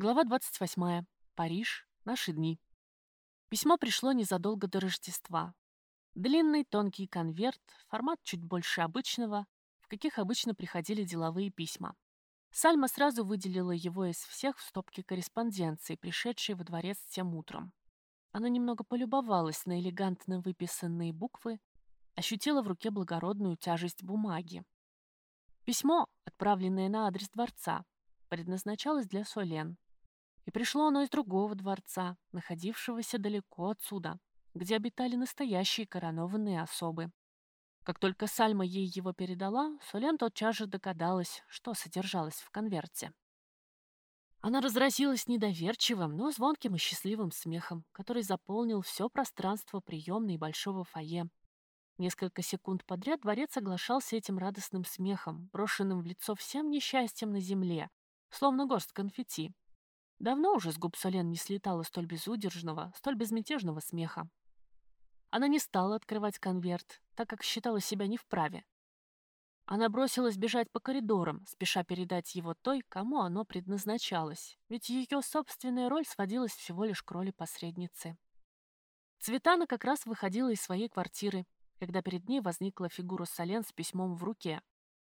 Глава 28. Париж. Наши дни. Письмо пришло незадолго до Рождества. Длинный тонкий конверт, формат чуть больше обычного, в каких обычно приходили деловые письма. Сальма сразу выделила его из всех в стопке корреспонденции, пришедшей во дворец тем утром. Она немного полюбовалась на элегантно выписанные буквы, ощутила в руке благородную тяжесть бумаги. Письмо, отправленное на адрес дворца, предназначалось для Солен. И пришло оно из другого дворца, находившегося далеко отсюда, где обитали настоящие коронованные особы. Как только Сальма ей его передала, Солен тотчас же догадалась, что содержалось в конверте. Она разразилась недоверчивым, но звонким и счастливым смехом, который заполнил все пространство приемной большого фойе, Несколько секунд подряд дворец соглашался этим радостным смехом, брошенным в лицо всем несчастьем на земле, словно горсть конфетти. Давно уже с губ Солен не слетало столь безудержного, столь безмятежного смеха. Она не стала открывать конверт, так как считала себя не вправе. Она бросилась бежать по коридорам, спеша передать его той, кому оно предназначалось, ведь ее собственная роль сводилась всего лишь к роли посредницы. Цветана как раз выходила из своей квартиры, когда перед ней возникла фигура Солен с письмом в руке.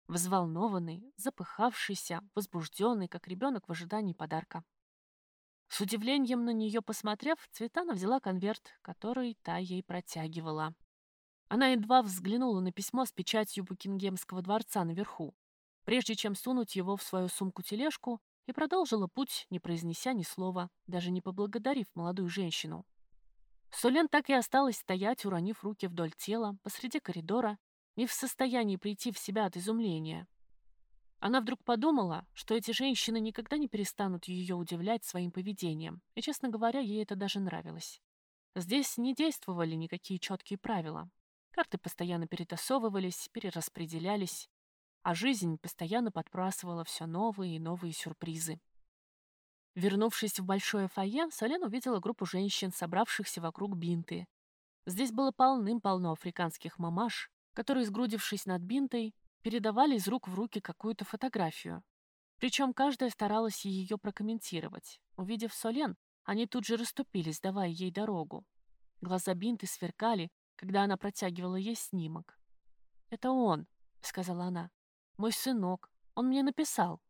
Взволнованный, запыхавшийся, возбужденный, как ребенок в ожидании подарка. С удивлением на нее посмотрев, Цветана взяла конверт, который та ей протягивала. Она едва взглянула на письмо с печатью Букингемского дворца наверху, прежде чем сунуть его в свою сумку-тележку, и продолжила путь, не произнеся ни слова, даже не поблагодарив молодую женщину. Солен так и осталась стоять, уронив руки вдоль тела, посреди коридора, не в состоянии прийти в себя от изумления. Она вдруг подумала, что эти женщины никогда не перестанут ее удивлять своим поведением, и, честно говоря, ей это даже нравилось. Здесь не действовали никакие четкие правила. Карты постоянно перетасовывались, перераспределялись, а жизнь постоянно подбрасывала все новые и новые сюрпризы. Вернувшись в большое фойе, Солен увидела группу женщин, собравшихся вокруг бинты. Здесь было полным-полно африканских мамаш, которые, сгрудившись над бинтой, передавали из рук в руки какую-то фотографию. Причем каждая старалась ее прокомментировать. Увидев Солен, они тут же расступились, давая ей дорогу. Глаза бинты сверкали, когда она протягивала ей снимок. «Это он», — сказала она. «Мой сынок. Он мне написал».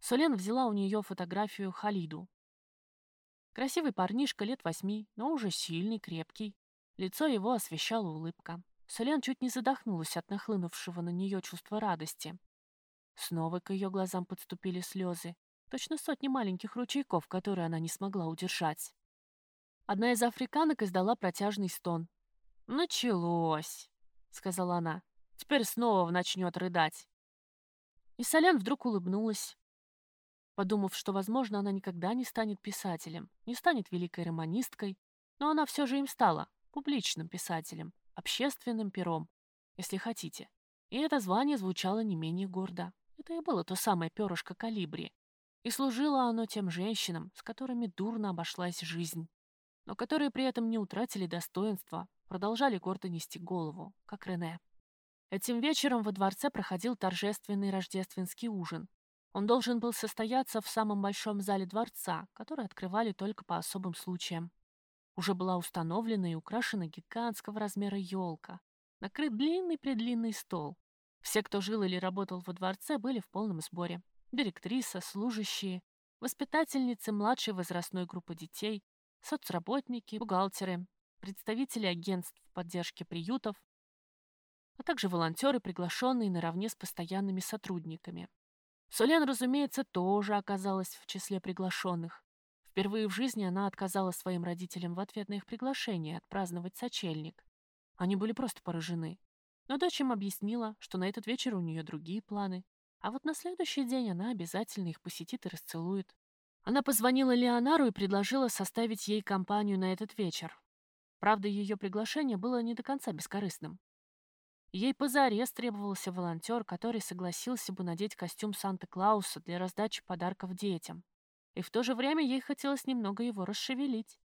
Солен взяла у нее фотографию Халиду. Красивый парнишка лет восьми, но уже сильный, крепкий. Лицо его освещала улыбка. Солен чуть не задохнулась от нахлынувшего на нее чувства радости. Снова к ее глазам подступили слезы. Точно сотни маленьких ручейков, которые она не смогла удержать. Одна из африканок издала протяжный стон. «Началось», — сказала она. «Теперь снова начнет рыдать». И Солян вдруг улыбнулась подумав, что, возможно, она никогда не станет писателем, не станет великой романисткой, но она все же им стала, публичным писателем, общественным пером, если хотите. И это звание звучало не менее гордо. Это и было то самое перышко калибри. И служило оно тем женщинам, с которыми дурно обошлась жизнь, но которые при этом не утратили достоинства, продолжали гордо нести голову, как Рене. Этим вечером во дворце проходил торжественный рождественский ужин, он должен был состояться в самом большом зале дворца, который открывали только по особым случаям. Уже была установлена и украшена гигантского размера елка. Накрыт длинный-предлинный стол. Все, кто жил или работал во дворце, были в полном сборе. Директриса, служащие, воспитательницы младшей возрастной группы детей, соцработники, бухгалтеры, представители агентств поддержки приютов, а также волонтеры, приглашенные наравне с постоянными сотрудниками. Солен, разумеется, тоже оказалась в числе приглашенных. Впервые в жизни она отказала своим родителям в ответ на их приглашение отпраздновать сочельник. Они были просто поражены. Но дочь им объяснила, что на этот вечер у нее другие планы. А вот на следующий день она обязательно их посетит и расцелует. Она позвонила Леонару и предложила составить ей компанию на этот вечер. Правда, ее приглашение было не до конца бескорыстным. Ей позарез требовался волонтер, который согласился бы надеть костюм Санта-Клауса для раздачи подарков детям. И в то же время ей хотелось немного его расшевелить.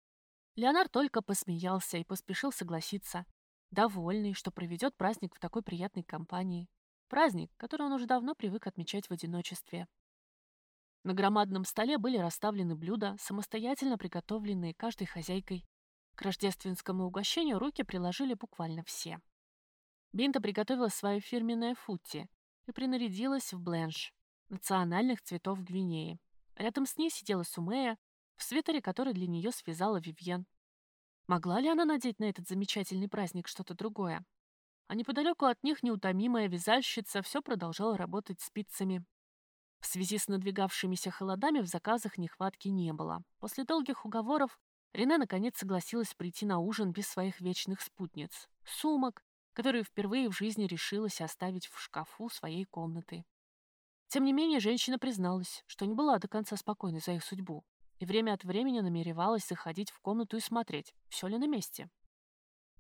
Леонард только посмеялся и поспешил согласиться, довольный, что проведет праздник в такой приятной компании. Праздник, который он уже давно привык отмечать в одиночестве. На громадном столе были расставлены блюда, самостоятельно приготовленные каждой хозяйкой. К рождественскому угощению руки приложили буквально все. Бинта приготовила свое фирменное футти и принарядилась в бленш, национальных цветов Гвинеи. Рядом с ней сидела Сумея, в свитере, который для нее связала Вивьен. Могла ли она надеть на этот замечательный праздник что-то другое? А неподалеку от них неутомимая вязальщица все продолжала работать спицами. В связи с надвигавшимися холодами в заказах нехватки не было. После долгих уговоров Рене наконец согласилась прийти на ужин без своих вечных спутниц. Сумок, которые впервые в жизни решилась оставить в шкафу своей комнаты. Тем не менее, женщина призналась, что не была до конца спокойной за их судьбу, и время от времени намеревалась заходить в комнату и смотреть, все ли на месте.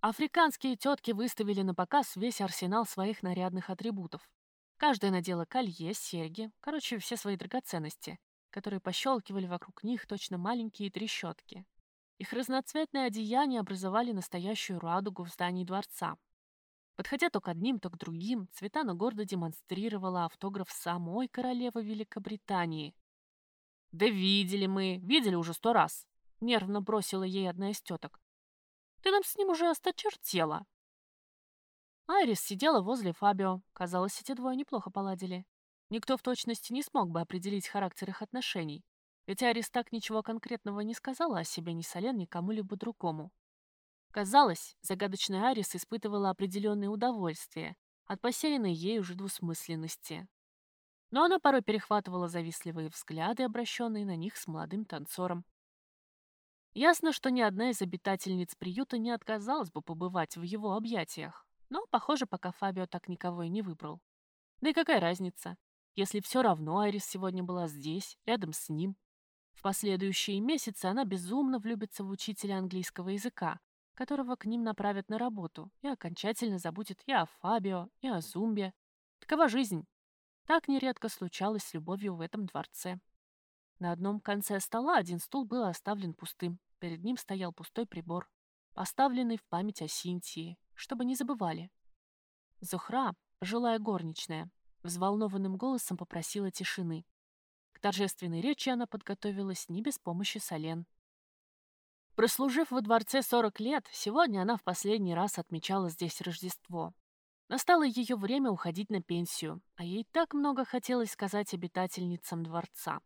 Африканские тетки выставили на показ весь арсенал своих нарядных атрибутов. Каждая надела колье, серьги, короче, все свои драгоценности, которые пощелкивали вокруг них точно маленькие трещотки. Их разноцветные одеяния образовали настоящую радугу в здании дворца, Подходя то к одним, то к другим, Цветана гордо демонстрировала автограф самой королевы Великобритании. «Да видели мы, видели уже сто раз», — нервно бросила ей одна из теток. «Ты нам с ним уже осточертела». Айрис сидела возле Фабио. Казалось, эти двое неплохо поладили. Никто в точности не смог бы определить характер их отношений. Ведь Айрис так ничего конкретного не сказала о себе ни Солен, ни кому-либо другому. Казалось, загадочная Арис испытывала определенное удовольствие от посеянной ей уже двусмысленности. Но она порой перехватывала завистливые взгляды, обращенные на них с молодым танцором. Ясно, что ни одна из обитательниц приюта не отказалась бы побывать в его объятиях. Но, похоже, пока Фабио так никого и не выбрал. Да и какая разница, если все равно Айрис сегодня была здесь, рядом с ним. В последующие месяцы она безумно влюбится в учителя английского языка, которого к ним направят на работу, и окончательно забудет и о Фабио, и о Зумбе. Такова жизнь. Так нередко случалось с любовью в этом дворце. На одном конце стола один стул был оставлен пустым. Перед ним стоял пустой прибор, поставленный в память о Синтии, чтобы не забывали. Зухра, пожилая горничная, взволнованным голосом попросила тишины. К торжественной речи она подготовилась не без помощи Солен. Прослужив во дворце 40 лет, сегодня она в последний раз отмечала здесь Рождество. Настало ее время уходить на пенсию, а ей так много хотелось сказать обитательницам дворца.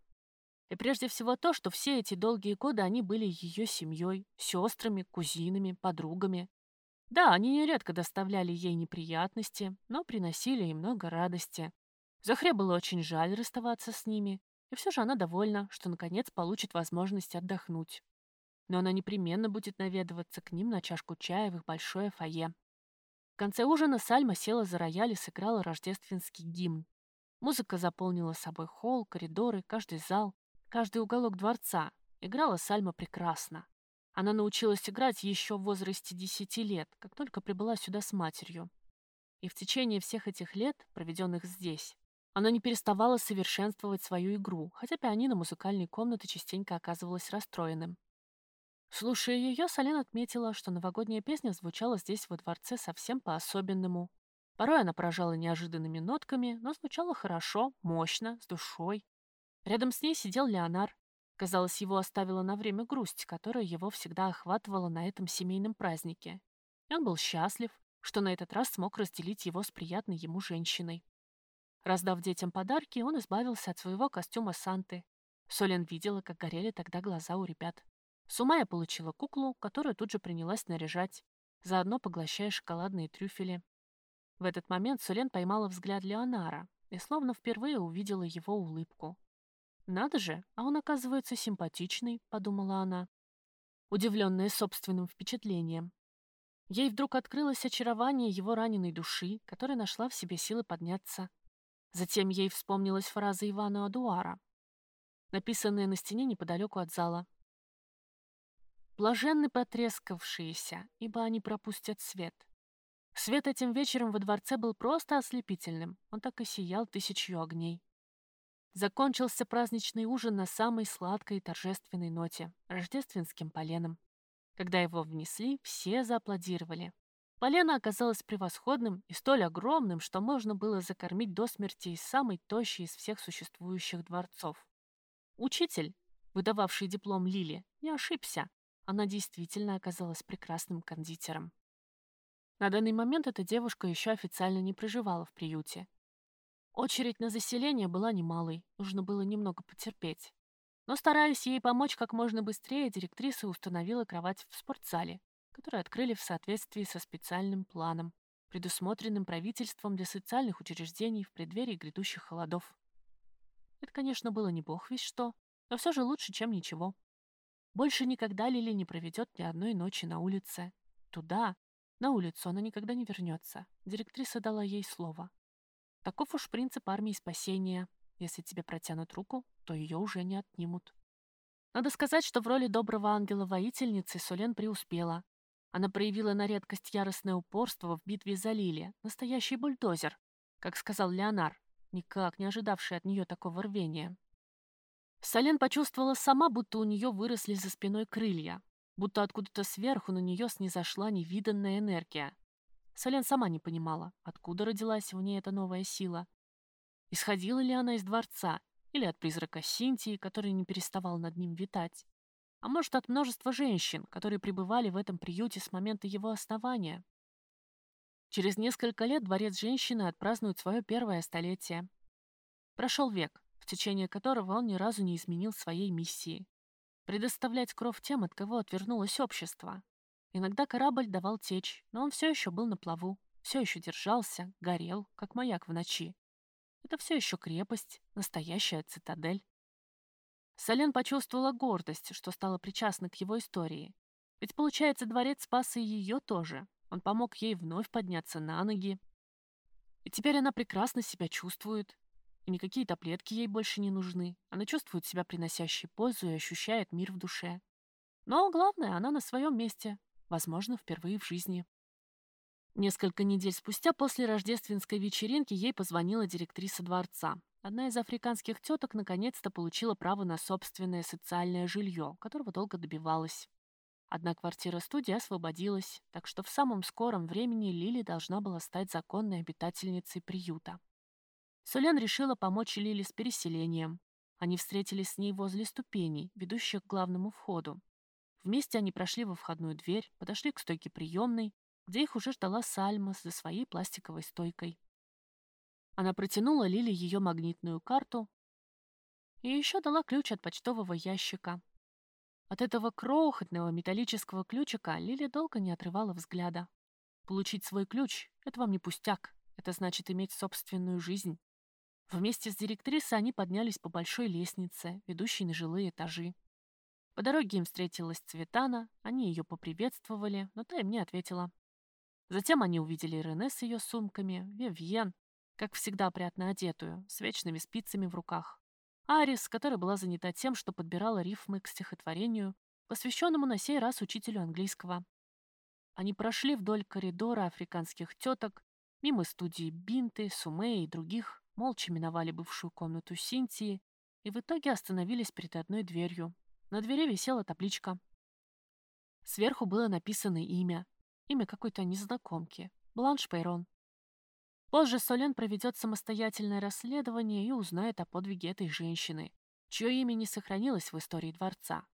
И прежде всего то, что все эти долгие годы они были ее семьей, сестрами, кузинами, подругами. Да, они нередко доставляли ей неприятности, но приносили ей много радости. Захре было очень жаль расставаться с ними, и все же она довольна, что наконец получит возможность отдохнуть но она непременно будет наведываться к ним на чашку чая в их большое фойе. В конце ужина Сальма села за рояль и сыграла рождественский гимн. Музыка заполнила собой холл, коридоры, каждый зал, каждый уголок дворца. Играла Сальма прекрасно. Она научилась играть еще в возрасте десяти лет, как только прибыла сюда с матерью. И в течение всех этих лет, проведенных здесь, она не переставала совершенствовать свою игру, хотя пианино музыкальной комнаты частенько оказывалось расстроенным. Слушая ее, Солен отметила, что новогодняя песня звучала здесь во дворце совсем по-особенному. Порой она поражала неожиданными нотками, но звучала хорошо, мощно, с душой. Рядом с ней сидел Леонар. Казалось, его оставила на время грусть, которая его всегда охватывала на этом семейном празднике. И он был счастлив, что на этот раз смог разделить его с приятной ему женщиной. Раздав детям подарки, он избавился от своего костюма Санты. Солен видела, как горели тогда глаза у ребят. Сумая получила куклу, которую тут же принялась наряжать, заодно поглощая шоколадные трюфели. В этот момент Сулен поймала взгляд Леонара и словно впервые увидела его улыбку. «Надо же, а он оказывается симпатичный», — подумала она, удивленная собственным впечатлением. Ей вдруг открылось очарование его раненой души, которая нашла в себе силы подняться. Затем ей вспомнилась фраза Ивана Адуара, написанная на стене неподалеку от зала. Блаженны потрескавшиеся, ибо они пропустят свет. Свет этим вечером во дворце был просто ослепительным, он так и сиял тысячью огней. Закончился праздничный ужин на самой сладкой и торжественной ноте — рождественским поленом. Когда его внесли, все зааплодировали. Полено оказалось превосходным и столь огромным, что можно было закормить до смерти из самой тощей из всех существующих дворцов. Учитель, выдававший диплом Лили, не ошибся. Она действительно оказалась прекрасным кондитером. На данный момент эта девушка еще официально не проживала в приюте. Очередь на заселение была немалой, нужно было немного потерпеть. Но стараясь ей помочь как можно быстрее, директриса установила кровать в спортзале, который открыли в соответствии со специальным планом, предусмотренным правительством для социальных учреждений в преддверии грядущих холодов. Это, конечно, было не бог весь что, но все же лучше, чем ничего. Больше никогда Лили не проведет ни одной ночи на улице. Туда, на улицу, она никогда не вернется. Директриса дала ей слово. Таков уж принцип армии спасения. Если тебе протянут руку, то ее уже не отнимут. Надо сказать, что в роли доброго ангела-воительницы Солен преуспела. Она проявила на редкость яростное упорство в битве за Лили, настоящий бульдозер, как сказал Леонар, никак не ожидавший от нее такого рвения. Солен почувствовала сама, будто у нее выросли за спиной крылья, будто откуда-то сверху на нее снизошла невиданная энергия. Солен сама не понимала, откуда родилась в ней эта новая сила. Исходила ли она из дворца или от призрака Синтии, который не переставал над ним витать а может, от множества женщин, которые пребывали в этом приюте с момента его основания. Через несколько лет дворец женщины отпразднует свое первое столетие. Прошел век, в течение которого он ни разу не изменил своей миссии – предоставлять кровь тем, от кого отвернулось общество. Иногда корабль давал течь, но он все еще был на плаву, все еще держался, горел, как маяк в ночи. Это все еще крепость, настоящая цитадель. Солен почувствовала гордость, что стала причастна к его истории. Ведь, получается, дворец спас и ее тоже. Он помог ей вновь подняться на ноги. И теперь она прекрасно себя чувствует. И никакие таблетки ей больше не нужны. Она чувствует себя приносящей пользу и ощущает мир в душе. Но главное, она на своем месте. Возможно, впервые в жизни. Несколько недель спустя после рождественской вечеринки ей позвонила директриса дворца. Одна из африканских теток наконец-то получила право на собственное социальное жилье, которого долго добивалась. Одна квартира-студия освободилась, так что в самом скором времени Лили должна была стать законной обитательницей приюта. Солен решила помочь Лили с переселением. Они встретились с ней возле ступеней, ведущих к главному входу. Вместе они прошли во входную дверь, подошли к стойке приемной, где их уже ждала Сальма за своей пластиковой стойкой. Она протянула Лили ее магнитную карту и еще дала ключ от почтового ящика. От этого крохотного металлического ключика Лили долго не отрывала взгляда. Получить свой ключ — это вам не пустяк, это значит иметь собственную жизнь. Вместе с директрисой они поднялись по большой лестнице, ведущей на жилые этажи. По дороге им встретилась Цветана, они ее поприветствовали, но та им не ответила. Затем они увидели Рене с ее сумками, Вивьен, как всегда приятно одетую, с вечными спицами в руках. Арис, которая была занята тем, что подбирала рифмы к стихотворению, посвященному на сей раз учителю английского. Они прошли вдоль коридора африканских теток, мимо студии Бинты, Суме и других, молча миновали бывшую комнату Синтии и в итоге остановились перед одной дверью. На двери висела табличка. Сверху было написано имя. Имя какой-то незнакомки. Бланш Пейрон. Позже Солен проведет самостоятельное расследование и узнает о подвиге этой женщины, чье имя не сохранилось в истории дворца.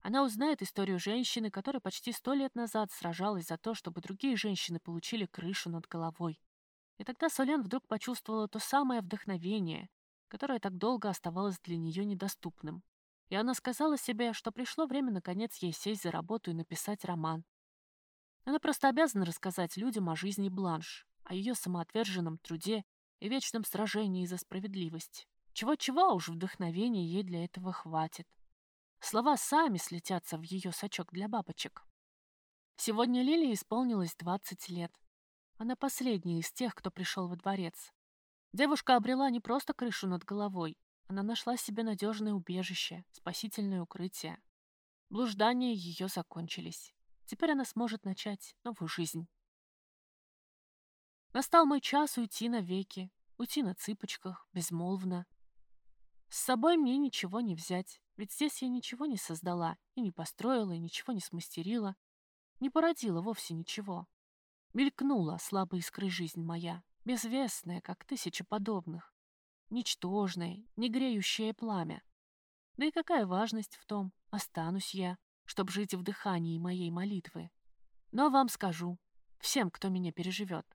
Она узнает историю женщины, которая почти сто лет назад сражалась за то, чтобы другие женщины получили крышу над головой. И тогда Солен вдруг почувствовала то самое вдохновение, которое так долго оставалось для нее недоступным. И она сказала себе, что пришло время наконец ей сесть за работу и написать роман. Она просто обязана рассказать людям о жизни Бланш, о ее самоотверженном труде и вечном сражении за справедливость. Чего-чего уж вдохновения ей для этого хватит. Слова сами слетятся в ее сачок для бабочек. Сегодня Лилии исполнилось 20 лет. Она последняя из тех, кто пришел во дворец. Девушка обрела не просто крышу над головой, она нашла себе надежное убежище, спасительное укрытие. Блуждания ее закончились. Теперь она сможет начать новую жизнь. Настал мой час уйти навеки, уйти на цыпочках, безмолвно. С собой мне ничего не взять, ведь здесь я ничего не создала, и не построила, и ничего не смастерила, не породила вовсе ничего. Мелькнула слабой искрой жизнь моя, безвестная, как тысяча подобных, ничтожное, не греющее пламя. Да и какая важность в том, останусь я, чтоб жить в дыхании моей молитвы. Но вам скажу, всем, кто меня переживет.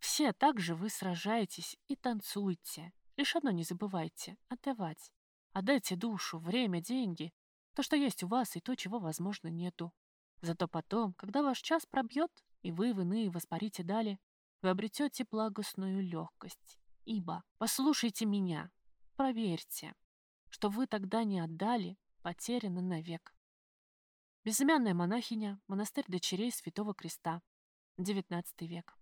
Все также вы сражаетесь и танцуете. Лишь одно не забывайте — отдавать. Отдайте душу, время, деньги, то, что есть у вас, и то, чего, возможно, нету. Зато потом, когда ваш час пробьет, и вы в иные воспарите дали, вы обретете благостную легкость. Ибо, послушайте меня, проверьте, что вы тогда не отдали, потеряно навек. Безымянная монахиня, монастырь дочерей Святого Креста, XIX век.